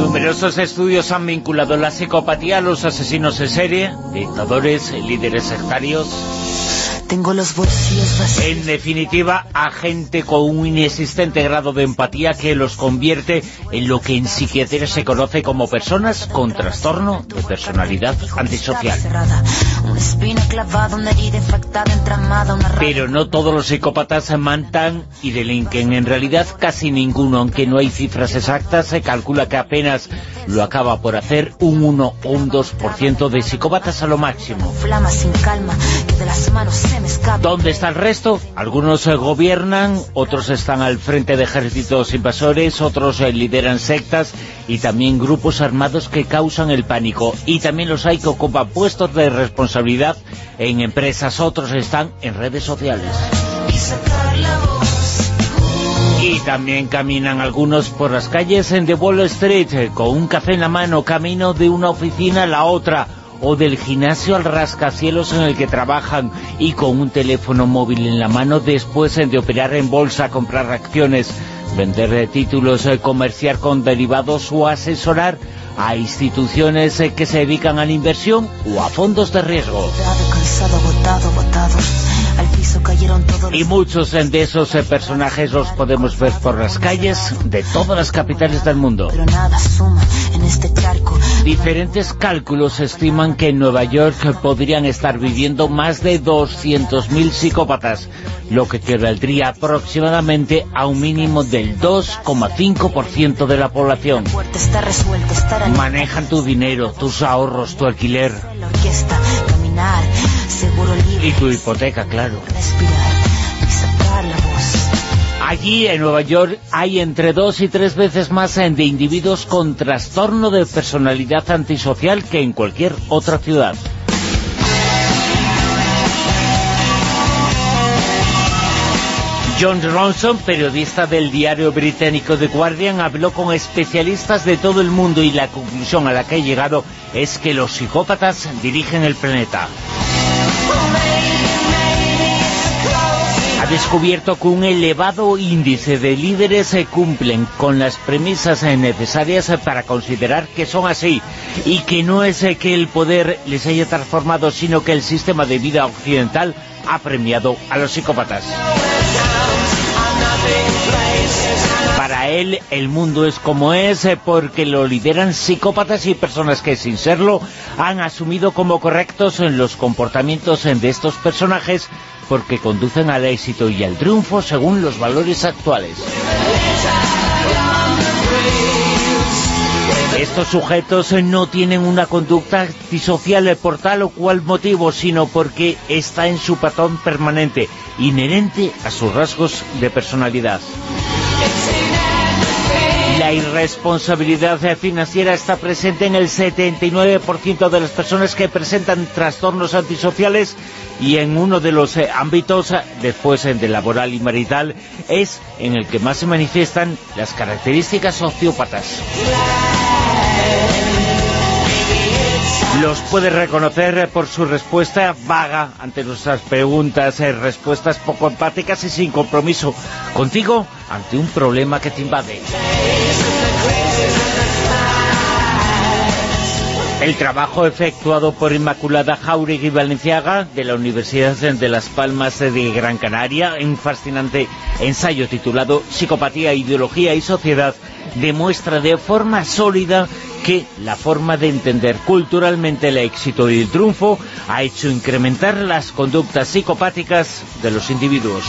Numerosos estudios han vinculado la psicopatía a los asesinos en serie, dictadores, líderes sectarios, tengo los bolsillos vacíos. En definitiva, a gente con un inexistente grado de empatía que los convierte en lo que en psiquiatría se conoce como personas con trastorno de personalidad antisocial. Pero no todos los psicópatas se mantan y delinquen. En realidad, casi ninguno, aunque no hay cifras exactas, se calcula que apenas lo acaba por hacer un 1 o un 2% de psicópatas a lo máximo. ¿Dónde está el resto? Algunos eh, gobiernan, otros están al frente de ejércitos invasores, otros eh, lideran sectas y también grupos armados que causan el pánico. Y también los hay que ocupan puestos de responsabilidad en empresas, otros están en redes sociales. Y también caminan algunos por las calles de Wall Street eh, con un café en la mano, camino de una oficina a la otra o del gimnasio al rascacielos en el que trabajan y con un teléfono móvil en la mano después de operar en bolsa, comprar acciones, vender títulos, eh, comerciar con derivados o asesorar a instituciones eh, que se dedican a la inversión o a fondos de riesgo. Y muchos de esos eh, personajes los podemos ver por las calles de todas las capitales del mundo. Este Diferentes cálculos estiman que en Nueva York podrían estar viviendo más de 200.000 psicópatas, lo que equivaldría aproximadamente a un mínimo del 2,5% de la población. Manejan tu dinero, tus ahorros, tu alquiler. Y tu hipoteca, claro. Allí en Nueva York hay entre dos y tres veces más de individuos con trastorno de personalidad antisocial que en cualquier otra ciudad. John Ronson, periodista del diario británico The Guardian, habló con especialistas de todo el mundo y la conclusión a la que ha llegado es que los psicópatas dirigen el planeta. Descubierto que un elevado índice de líderes se cumplen con las premisas necesarias para considerar que son así y que no es que el poder les haya transformado, sino que el sistema de vida occidental ha premiado a los psicópatas. Para él, el mundo es como es porque lo lideran psicópatas y personas que, sin serlo, han asumido como correctos los comportamientos de estos personajes porque conducen al éxito y al triunfo según los valores actuales. Estos sujetos no tienen una conducta antisocial por tal o cual motivo, sino porque está en su patrón permanente, inherente a sus rasgos de personalidad. La irresponsabilidad financiera está presente en el 79% de las personas que presentan trastornos antisociales y en uno de los eh, ámbitos, eh, después de laboral y marital, es en el que más se manifiestan las características sociópatas. Los puedes reconocer por su respuesta vaga ante nuestras preguntas, eh, respuestas poco empáticas y sin compromiso contigo ante un problema que te invade. El trabajo efectuado por Inmaculada Jauregui Valenciaga de la Universidad de Las Palmas de Gran Canaria, un fascinante ensayo titulado Psicopatía, Ideología y Sociedad, demuestra de forma sólida que la forma de entender culturalmente el éxito y el triunfo ha hecho incrementar las conductas psicopáticas de los individuos.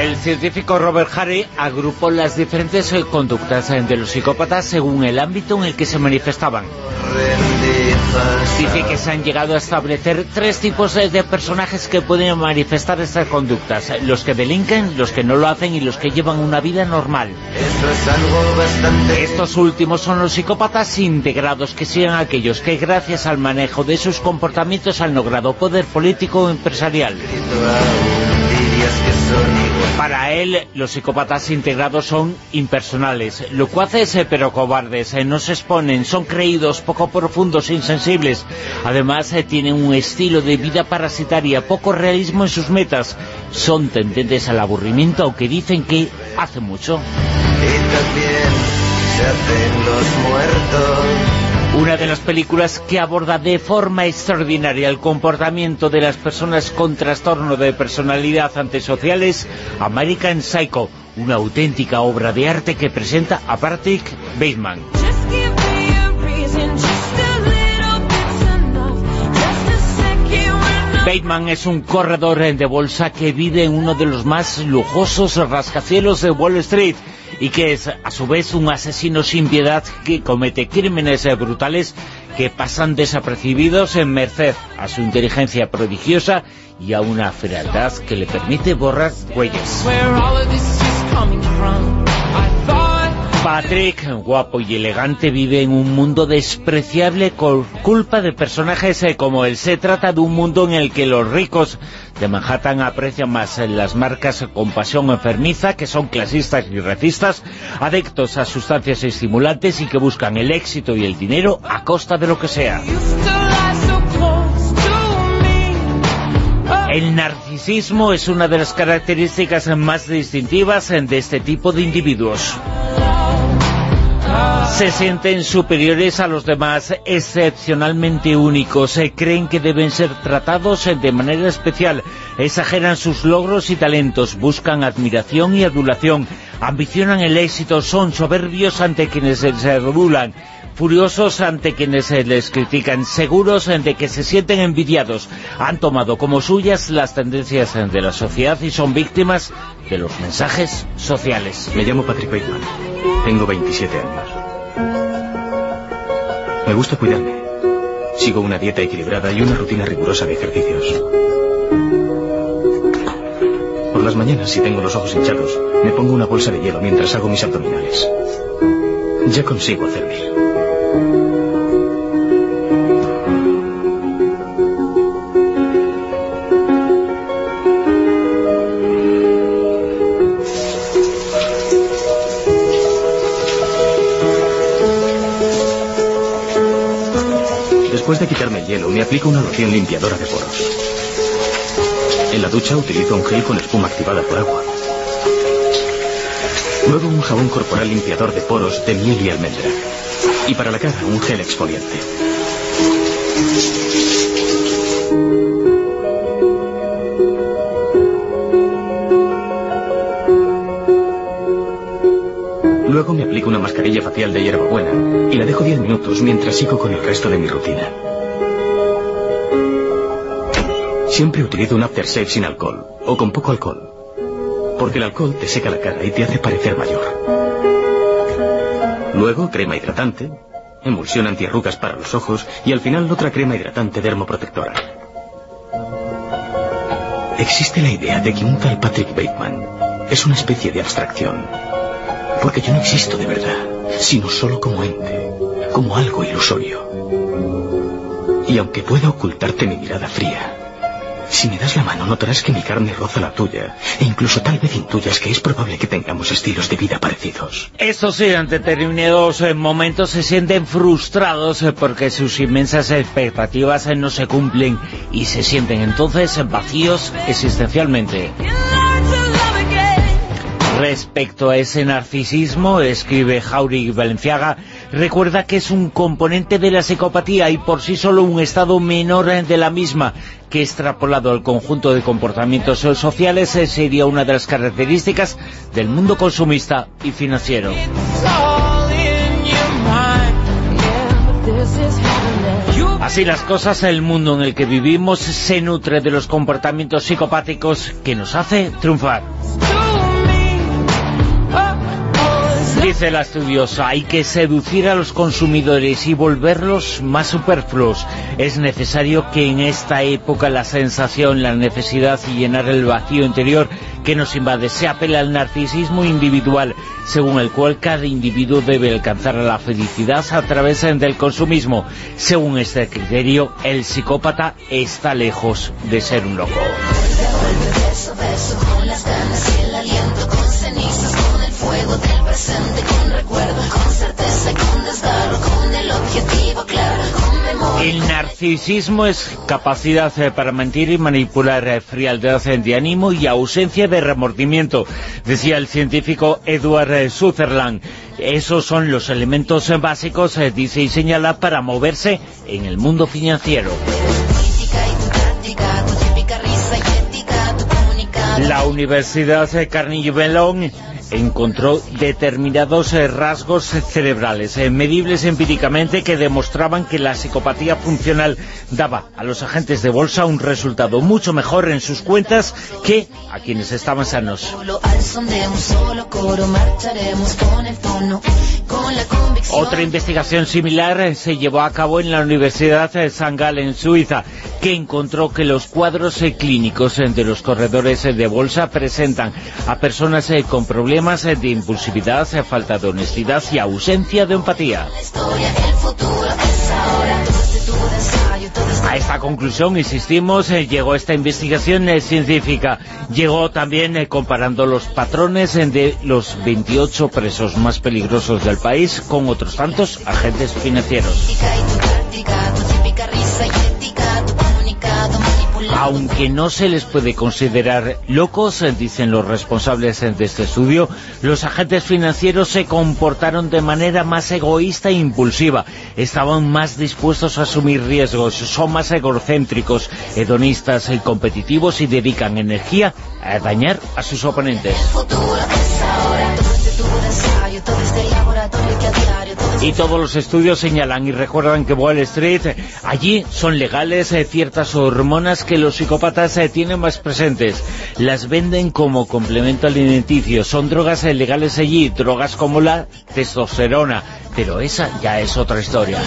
El científico Robert Harry agrupó las diferentes conductas de los psicópatas según el ámbito en el que se manifestaban. Dice que se han llegado a establecer tres tipos de, personajes que pueden manifestar estas conductas. Los que delinquen, los que no lo hacen y los que llevan una vida normal. Estos últimos son los psicópatas integrados, que sean aquellos que gracias al manejo de sus comportamientos han logrado poder político o empresarial. Para él, los psicópatas integrados son impersonales, locuaces eh, pero cobardes, eh, no se exponen, son creídos, poco profundos e insensibles. Además, eh, tienen un estilo de vida parasitaria, poco realismo en sus metas. Son tendentes al aburrimiento, aunque dicen que hace mucho. Y también se hacen los muertos. Una de las películas que aborda de forma extraordinaria el comportamiento de las personas con trastorno de personalidad antisociales, American Psycho, una auténtica obra de arte que presenta a Patrick Bateman. Bateman es un corredor de bolsa que vive en uno de los más lujosos rascacielos de Wall Street y que es a su vez un asesino sin piedad que comete crímenes brutales que pasan desapercibidos en merced a su inteligencia prodigiosa y a una frialdad que le permite borrar huellas. Patrick, guapo y elegante, vive en un mundo despreciable con culpa de personajes eh, como él. Se trata de un mundo en el que los ricos de Manhattan aprecian más las marcas con pasión enfermiza, que son clasistas y racistas, adictos a sustancias estimulantes y que buscan el éxito y el dinero a costa de lo que sea. El narcisismo es una de las características más distintivas de este tipo de individuos se sienten superiores a los demás, excepcionalmente únicos, se creen que deben ser tratados de manera especial, exageran sus logros y talentos, buscan admiración y adulación, ambicionan el éxito, son soberbios ante quienes se adulan, furiosos ante quienes les critican, seguros de que se sienten envidiados, han tomado como suyas las tendencias de la sociedad y son víctimas de los mensajes sociales. Me llamo Patrick Bateman, tengo 27 años. Me gusta cuidarme. Sigo una dieta equilibrada y una rutina rigurosa de ejercicios. Por las mañanas, si tengo los ojos hinchados, me pongo una bolsa de hielo mientras hago mis abdominales. Ya consigo hacer mil. Después de quitarme el hielo, me aplico una loción limpiadora de poros. En la ducha utilizo un gel con espuma activada por agua. Luego un jabón corporal limpiador de poros de miel y almendra. Y para la cara, un gel exfoliante. Facial de hierbabuena y la dejo 10 minutos mientras sigo con el resto de mi rutina. Siempre utilizo un aftershave sin alcohol, o con poco alcohol, porque el alcohol te seca la cara y te hace parecer mayor. Luego, crema hidratante, emulsión antiarrugas para los ojos y al final otra crema hidratante dermoprotectora. Existe la idea de que un tal Patrick Bateman es una especie de abstracción porque yo no existo de verdad, sino solo como ente, como algo ilusorio. Y aunque pueda ocultarte mi mirada fría, si me das la mano notarás que mi carne roza la tuya, e incluso tal vez intuyas que es probable que tengamos estilos de vida parecidos. Eso sí, ante determinados eh, momentos se sienten frustrados eh, porque sus inmensas expectativas eh, no se cumplen y se sienten entonces vacíos existencialmente. Respecto a ese narcisismo, escribe Jauregui Valenciaga, recuerda que es un componente de la psicopatía y por sí solo un estado menor de la misma, que extrapolado al conjunto de comportamientos sociales sería una de las características del mundo consumista y financiero. Así las cosas, el mundo en el que vivimos se nutre de los comportamientos psicopáticos que nos hace triunfar. Dice la estudiosa, hay que seducir a los consumidores y volverlos más superfluos. Es necesario que en esta época la sensación, la necesidad y llenar el vacío interior que nos invade se apela al narcisismo individual, según el cual cada individuo debe alcanzar la felicidad a través del consumismo. Según este criterio, el psicópata está lejos de ser un loco. El narcisismo es capacidad eh, para mentir y manipular eh, frialdad de ánimo y ausencia de remordimiento, decía el científico Edward eh, Sutherland. Esos son los elementos básicos, dice y señala, para moverse en el mundo financiero. La Universidad Carnegie Mellon encontró determinados eh, rasgos cerebrales eh, medibles empíricamente que demostraban que la psicopatía funcional daba a los agentes de bolsa un resultado mucho mejor en sus cuentas que a quienes estaban sanos. Otra investigación similar eh, se llevó a cabo en la Universidad de San en Suiza, que encontró que los cuadros clínicos de los corredores de bolsa presentan a personas con problemas de impulsividad, falta de honestidad y ausencia de empatía. A esta conclusión, insistimos, eh, llegó esta investigación eh, científica. Llegó también eh, comparando los patrones de los 28 presos más peligrosos del país con otros tantos agentes financieros aunque no se les puede considerar locos, eh, dicen los responsables de este estudio, los agentes financieros se comportaron de manera más egoísta e impulsiva, estaban más dispuestos a asumir riesgos, son más egocéntricos, hedonistas y competitivos y dedican energía a dañar a sus oponentes. Y todos los estudios señalan y recuerdan que Wall Street, allí son legales eh, ciertas hormonas que los psicópatas eh, tienen más presentes. Las venden como complemento alimenticio. Son drogas eh, legales allí, drogas como la testosterona. Pero esa ya es otra historia.